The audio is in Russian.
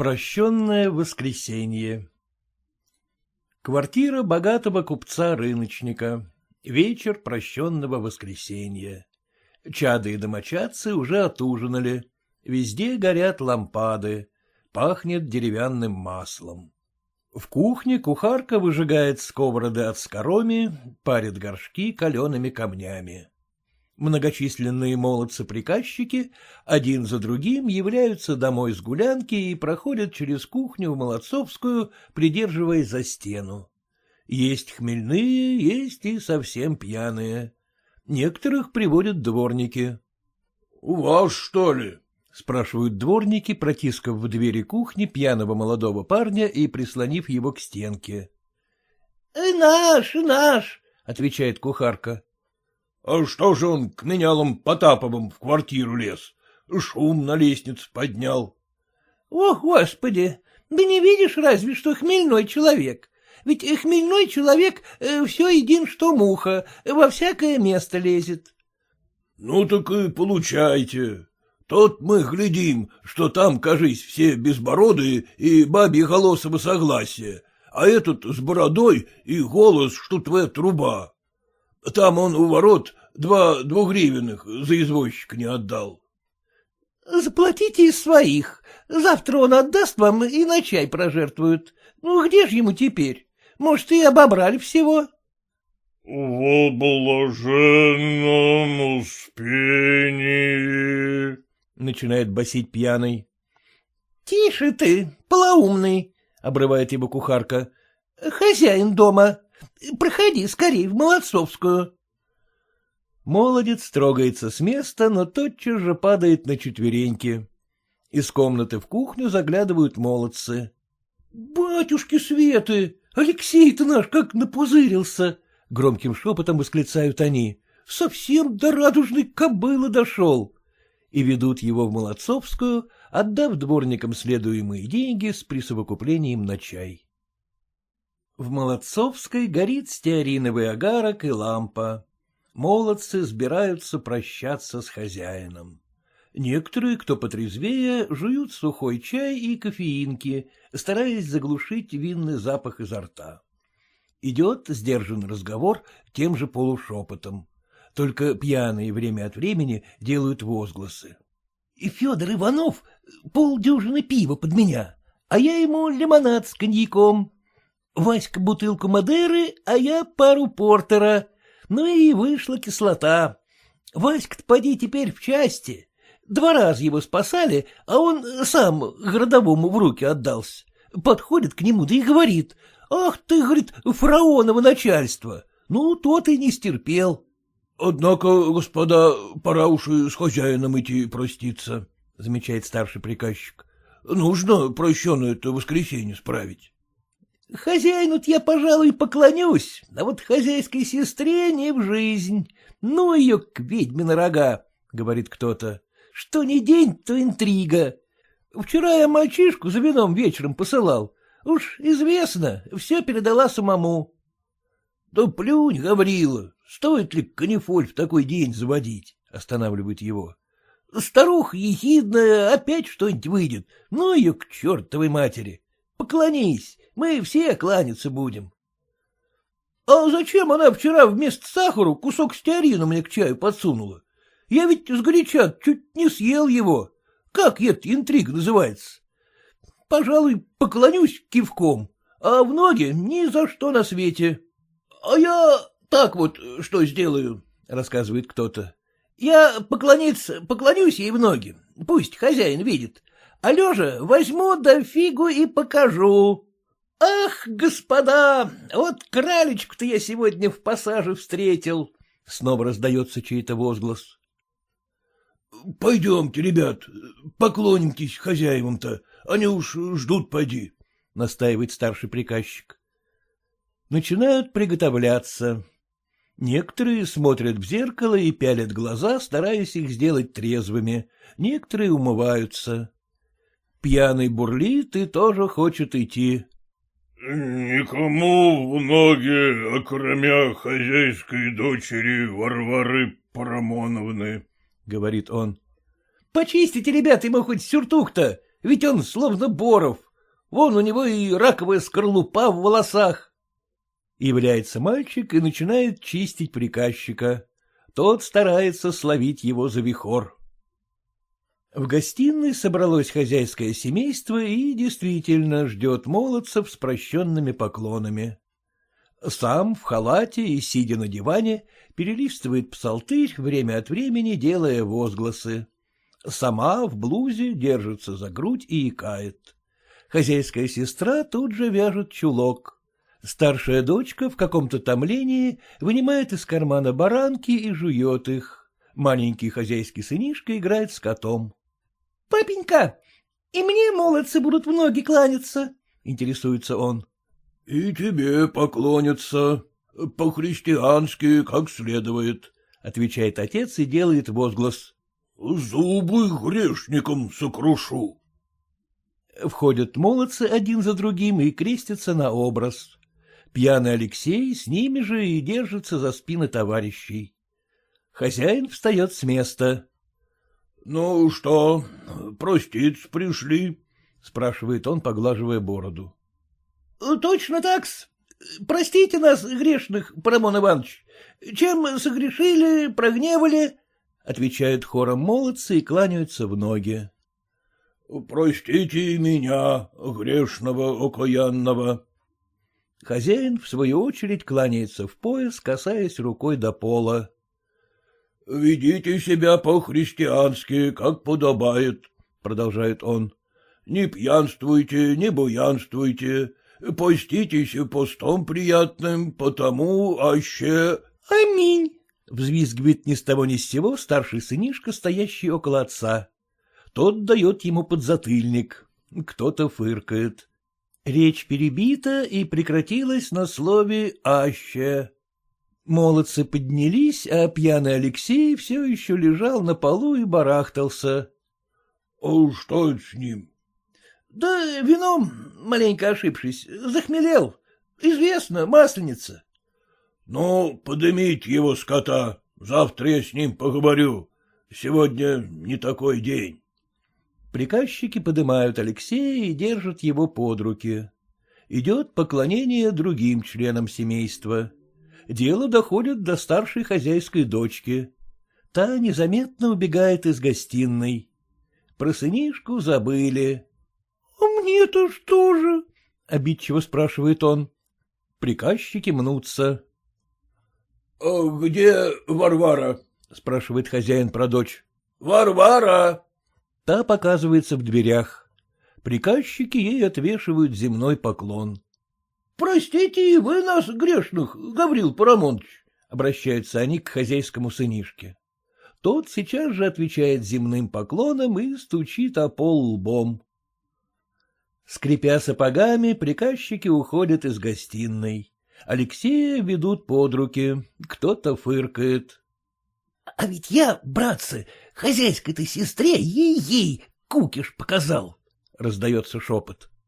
Прощенное воскресенье Квартира богатого купца-рыночника. Вечер прощенного воскресенья. Чады и домочадцы уже отужинали. Везде горят лампады. Пахнет деревянным маслом. В кухне кухарка выжигает сковороды от скороми, парит горшки калеными камнями. Многочисленные молодцы-приказчики один за другим являются домой с гулянки и проходят через кухню в Молодцовскую, придерживаясь за стену. Есть хмельные, есть и совсем пьяные. Некоторых приводят дворники. — У вас, что ли? — спрашивают дворники, протискав в двери кухни пьяного молодого парня и прислонив его к стенке. — Наш, наш, — отвечает кухарка. — А что же он к менялам Потаповым в квартиру лез? Шум на лестнице поднял. — О, Господи! Да не видишь разве, что хмельной человек? Ведь хмельной человек э, все един, что муха, во всякое место лезет. — Ну так и получайте. Тот мы глядим, что там, кажись, все безбородые и бабьи голосовы согласия, а этот с бородой и голос, что твоя труба. Там он у ворот два двугривенных за извозчика не отдал. — Заплатите из своих. Завтра он отдаст вам и на чай прожертвуют. Ну, где же ему теперь? Может, и обобрали всего? — В блаженном успении, — начинает басить пьяный. — Тише ты, полоумный, — обрывает его кухарка. — Хозяин дома. Проходи скорей в Молодцовскую. Молодец трогается с места, но тотчас же падает на четвереньки. Из комнаты в кухню заглядывают молодцы. — Батюшки Светы! Алексей-то наш как напузырился! — громким шепотом восклицают они. — Совсем до радужной кобылы дошел! И ведут его в Молодцовскую, отдав дворникам следуемые деньги с присовокуплением на чай. В Молодцовской горит стеариновый огарок и лампа. Молодцы сбираются прощаться с хозяином. Некоторые, кто потрезвее, жуют сухой чай и кофеинки, стараясь заглушить винный запах изо рта. Идет сдержанный разговор тем же полушепотом. Только пьяные время от времени делают возгласы. — И Федор Иванов полдюжины пива под меня, а я ему лимонад с коньяком. Васька бутылку Мадеры, а я пару портера. Ну и вышла кислота. Васька-то поди теперь в части. Два раза его спасали, а он сам городовому в руки отдался. Подходит к нему, да и говорит, «Ах ты, — говорит, — фараоново начальство!» Ну, тот и не стерпел. — Однако, господа, пора уж и с хозяином идти проститься, — замечает старший приказчик. — Нужно прощенное-то воскресенье справить. Хозяину-то я, пожалуй, поклонюсь, а вот хозяйской сестре не в жизнь. Ну ее к ведьме на рога, — говорит кто-то. Что ни день, то интрига. Вчера я мальчишку за вином вечером посылал. Уж известно, все передала самому. — Да плюнь, Гаврила, стоит ли канифоль в такой день заводить? — останавливает его. — Старуха ехидная, опять что-нибудь выйдет. Ну ее к чертовой матери. Поклонись, мы все кланяться будем. — А зачем она вчера вместо сахара кусок стеарина мне к чаю подсунула? Я ведь сгоряча чуть не съел его. Как эта интрига называется? Пожалуй, поклонюсь кивком, а в ноги ни за что на свете. — А я так вот что сделаю, — рассказывает кто-то. — Я поклониться, поклонюсь ей в ноги, пусть хозяин видит, а лежа возьму да фигу и покажу. Ах, господа, вот кралечку-то я сегодня в пассаже встретил. Снова раздается чей-то возглас. — Пойдемте, ребят, поклонимтесь хозяевам-то, они уж ждут, поди, — настаивает старший приказчик. Начинают приготовляться. Некоторые смотрят в зеркало и пялят глаза, стараясь их сделать трезвыми, некоторые умываются. Пьяный бурлит и тоже хочет идти. — Никому в ноги, окромя хозяйской дочери Варвары Парамоновны, — говорит он. — Почистите, ребята, ему хоть сюртук-то, ведь он словно Боров. Вон у него и раковая скорлупа в волосах. Является мальчик и начинает чистить приказчика. Тот старается словить его за вихор. В гостиной собралось хозяйское семейство и действительно ждет молодцев с прощенными поклонами. Сам в халате и, сидя на диване, перелистывает псалтырь, время от времени делая возгласы. Сама в блузе держится за грудь и икает. Хозяйская сестра тут же вяжет чулок. Старшая дочка в каком-то томлении вынимает из кармана баранки и жует их. Маленький хозяйский сынишка играет с котом. — Папенька, и мне молодцы будут в ноги кланяться, — интересуется он. — И тебе поклонятся, по-христиански, как следует, — отвечает отец и делает возглас. — Зубы грешникам сокрушу. Входят молодцы один за другим и крестятся на образ. Пьяный Алексей с ними же и держится за спины товарищей. Хозяин встает с места. — Ну что, проститься пришли? — спрашивает он, поглаживая бороду. — Точно так-с. Простите нас, грешных, Парамон Иванович. Чем согрешили, прогневали? — отвечают хором молодцы и кланяются в ноги. — Простите меня, грешного окаянного. Хозяин, в свою очередь, кланяется в пояс, касаясь рукой до пола. — Ведите себя по-христиански, как подобает, — продолжает он. — Не пьянствуйте, не буянствуйте, поститесь постом приятным, потому аще... — Аминь! — взвизгивает ни с того ни с сего старший сынишка, стоящий около отца. Тот дает ему подзатыльник. Кто-то фыркает. Речь перебита и прекратилась на слове «аще». Молодцы поднялись, а пьяный Алексей все еще лежал на полу и барахтался. — А что это с ним? — Да вином, маленько ошибшись, захмелел. Известно, масленица. — Ну, подымите его скота, завтра я с ним поговорю. Сегодня не такой день. Приказчики подымают Алексея и держат его под руки. Идет поклонение другим членам семейства дело доходит до старшей хозяйской дочки. Та незаметно убегает из гостиной. Про сынишку забыли. — А мне-то что же? — обидчиво спрашивает он. Приказчики мнутся. — а Где Варвара? — спрашивает хозяин про дочь. — Варвара! Та показывается в дверях. Приказчики ей отвешивают земной поклон. Простите и вы нас, грешных, Гаврил Парамонович, — обращаются они к хозяйскому сынишке. Тот сейчас же отвечает земным поклоном и стучит о пол лбом. Скрипя сапогами, приказчики уходят из гостиной. Алексея ведут под руки, кто-то фыркает. — А ведь я, братцы, хозяйской-то сестре ей-ей кукиш показал, — раздается шепот.